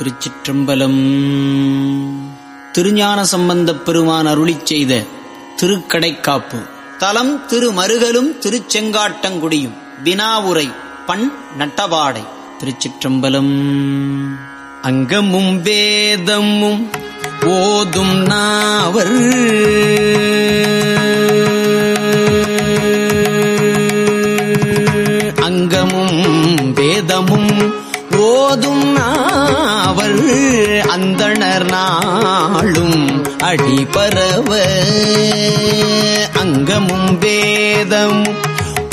திருச்சிற்றம்பலம். திருஞான சம்பந்தப் பெருமான் அருளி செய்த திருக்கடைக்காப்பு. தலம் திருமருகலும் திருச்செங்காட்டங்குடியும். வினாவுரை பண் நட்டபாடை. திருச்சிற்றம்பலம். அங்கமும் வேதமும் ஓதும் நாவர் அடி பரவ. அங்கமும் வேதம்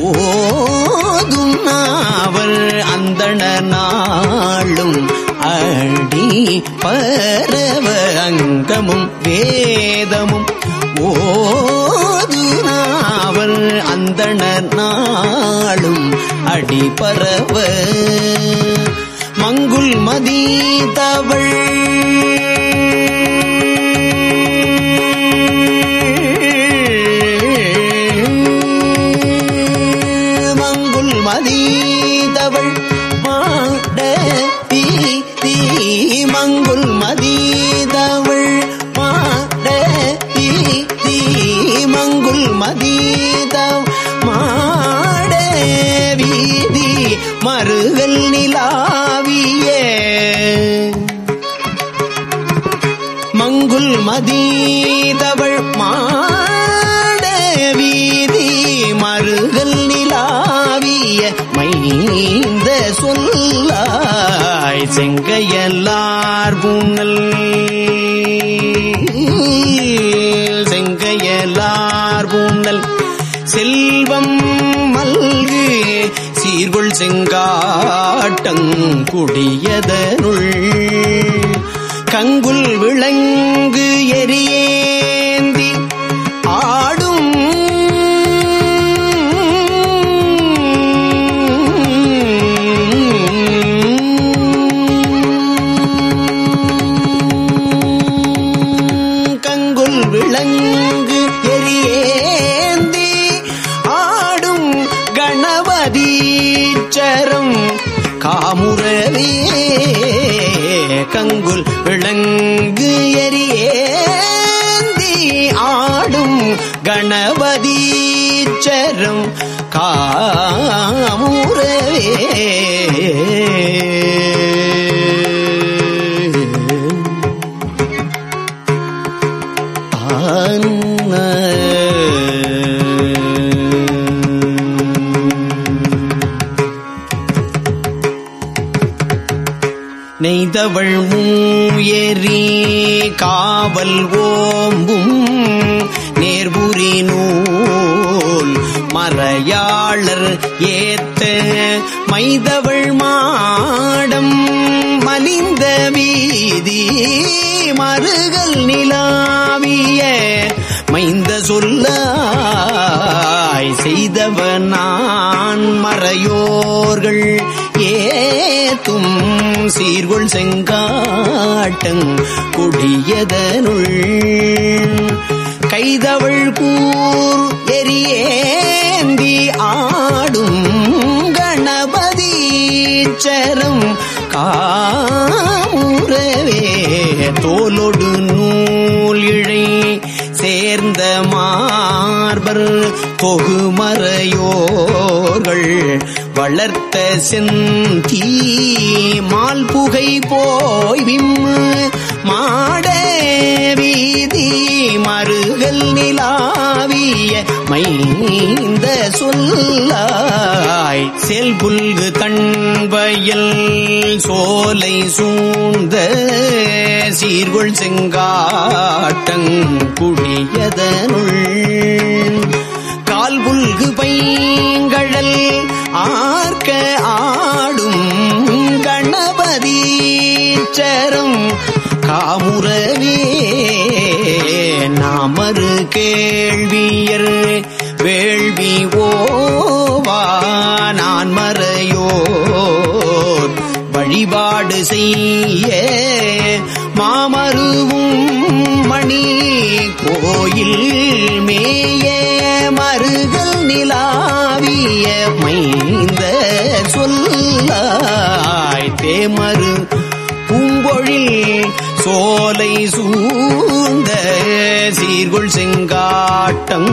ஓதும் நாவல் அந்தணர் நாளும் அடி பரவ. அங்கமும் வேதமும் ஓது நாவல் அந்தணர் நாளும் அடி பரவ. மங்குல் மதி தவள் மதீதவள் மதி தவள் மாட தீ தீ மங்குல் மதீதவள் மாட தீ தீ மங்குல் மதி மாட வீதி மறுகள் நிலாவிய. மங்குல் மதீதவள் மாட வீதி மறுகள் நிலா அமைந்த சொல்லாய் செங்கையல்லார் புனல். செங்கையலார் பூண்டல் செல்வம் மல்கு சீர்கொள் செங்காட்டங்குடியதனுள் கங்குல் விளங்கு எரியே கணபதீச்சரம் ஏத்த மைதவள் மாடம் மலிந்த வீதி மறுகள் நிலாவிய மைந்த சொல்லாய் செய்தவன் நான் மறையோர்கள் ஏத்தும் சீர்கொள் செங்காட்டங் கொடியதனுள் கைதவள் கூர் எரியேந்தி ஆடும் கணபதீச்சரம் காமுறவே. தோலொடு நூல் இழை சேர்ந்த மார்பர் தொகுமறையோர்கள் வளர்த்த செந்தீ. மால் புகை போய் விம்மு மாட வீதி மறுகள் நிலாவிய மைந்த சொல்லாய். செல் புல்கு தண்வயல் சோலை சூழ்ந்த சீர்கொள் செங்காட்டங் குடியதனுள். கால் புல்கு பைங்கழல் ஆர்க்க ஆடும் கணபதீச்சரம் காமுறவே நாமரு கேள்வியர் வேள்வி ஓவா நான் மறையோர் வழிபாடு செய்ய மாமருவும் மணி கோயில் மேய மருகல் நிலாவிய மைந்த மறு பூங்கொழில் சோலை சூழ்ந்த சீர்குள் செங்காட்டம்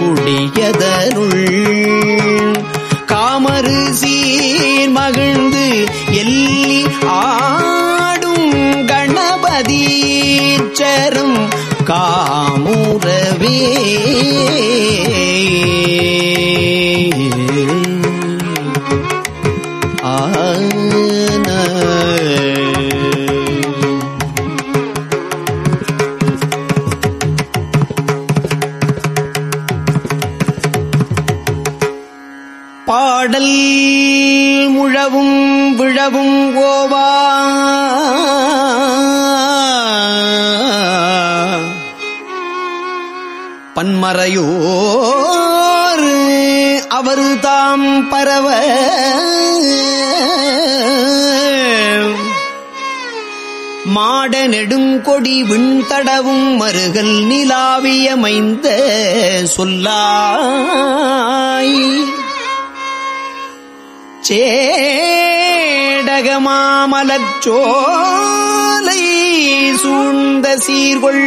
குடியதருள். காமறு சீர் மகிழ்ந்து எல்லி ஆடும் கணபதீச்சரம் காமுறவே ஆ பன்மறையோர் அவர் தாம் பரவ மாட நெடுங்கொடி விண்தடவும் மருகல் நிலாவியமைந்த சொல்லாய். சேடகமாமலச்சோலை சூழ்ந்த சீர்கொள்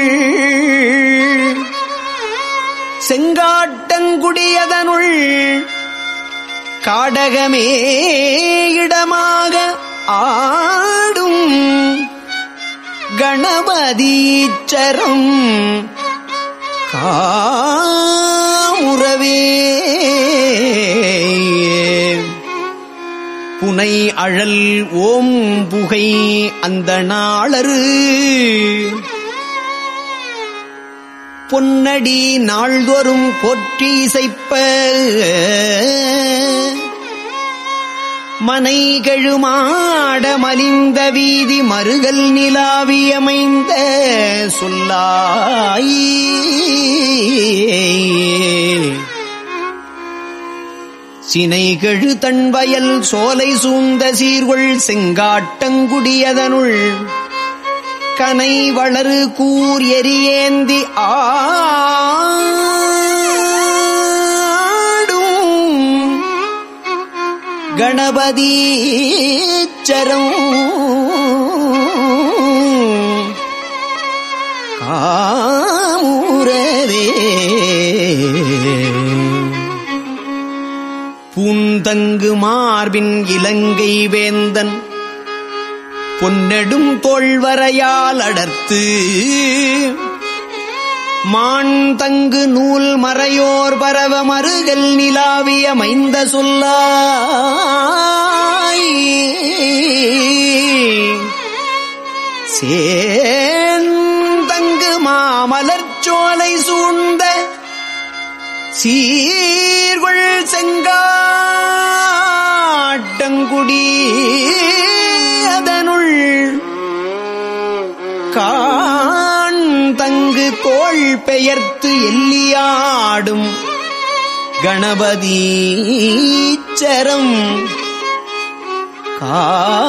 செங்காட்டங்குடியதனுள் காடகமே இடமாக ஆடும் கணபதீச்சரம் காமுறவே. புனை அழல் ஓம் புகை அந்த நாளரு. பொன்னடி நாள்தோறும் போற்றி இசைப்ப. மனை கெழுமாட மலிந்த வீதி மருகல் நிலாவியமைந்த சொல்லாய். சினைகெழு தன்வயல் சோலை சூழ்ந்த சீர்கொள் செங்காட்டங்குடியதனுள் கனை வளரு கூர் எரியேந்தி ஆடும். கணபதி சரம். காமுரவே பூந்தங்கு மார்பின் இலங்கை வேந்தன். பொன்னெடும் தோல்வரையால் அடர்த்து. மான் தங்கு நூல் மறையோர் பரவ மருகல் நிலாவிய மைந்த சொல்லாய். சேந்தங்கு மாமலர்ச்சோலை சூழ்ந்த சீர்கொள் செங்காட்டங்குடி பெயர்த்து எல்லியாடும் கணபதீச்சரம் காமூரவே.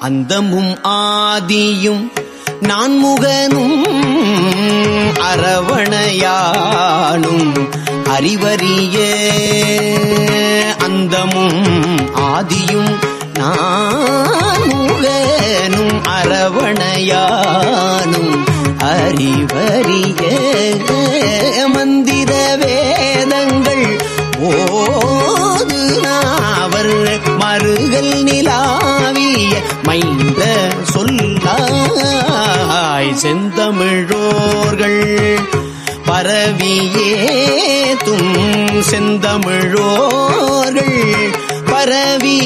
அந்தமும் ஆதியும் நான்முகனும் அரவணையானும் அறிவறியே. அந்தமும் ஆதியும் நானும் அரவணையானும் அறிவறிய மந்திர வேதங்கள் ஓது நாவர் மருகல் நிலாவிய மைந்த சொல்லாய் செந்தமிழோர்கள் பரவியே செந்தமிழோர்கள் பரவி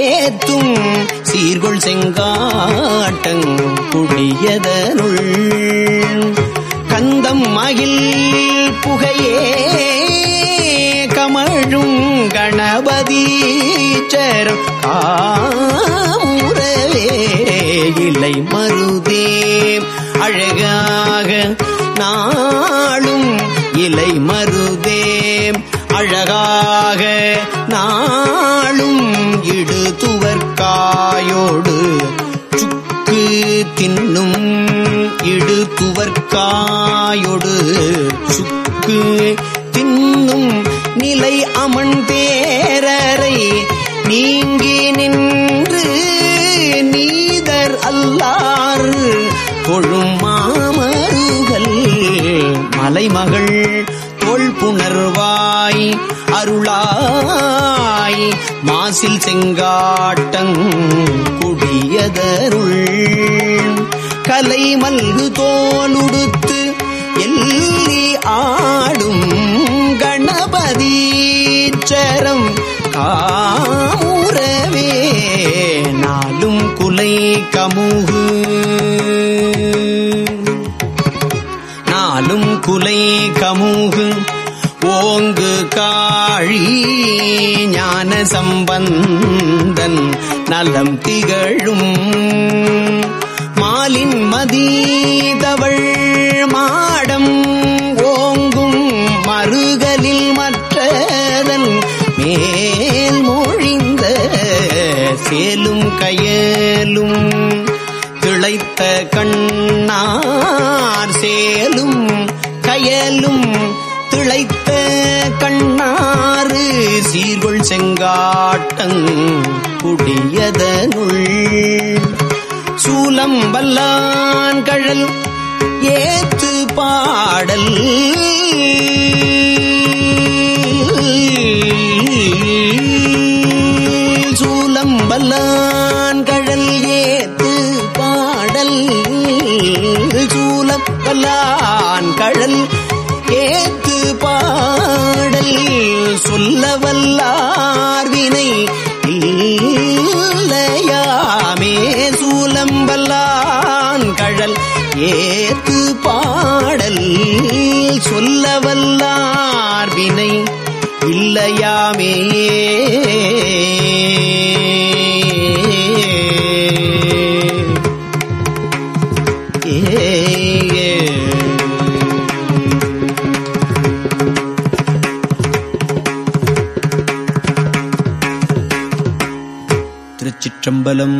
ஏத்தும் சீர்கொள் செங்காட்டங் குடியதனுள் கந்தம் மகிழ் புகையே கமழும் கணபதீச்சரம் காமுறவே இலை மருதே அழகாக நாளும் இலை மரு அழகாக நாளும் இடு துவர்காயோடு சுக்கு தின்னும் இடு துவர்க்காயொடு சுக்கு தின்னும் நிலை அமன் பேரரை நீங்கி நின்று நீதர் அல்லார் கொழும் மாமருகள் மலைமகள் புணர்வாய் அருளாய். மாசில் செங்காட்டங் குடியதருள். கலை மல்கு தோலுடுத்து எல்லி நலம் திகழும் மாலின் மதீதவள் மாடம் ஓங்கும் மறுகலில் மற்றதன் மேல் மொழிந்த சேலும் கயலும் திளைத்த கண்ணார் சேலும் கயலும் திளைத்த கண்ணாறு சீர்கொள் செங்காட்டங் குடியதனுள் சூலம் வல்லான் கழல் ஏத்து பாடல். சூலம் வல்லான் கழல் ஏத்து பாடல். சூலம் வல்லான் கழல் ஏத்து பாடல். சொல்ல வல்லார் வினை இல்லையாமே. திருச்சிற்றம்பலம்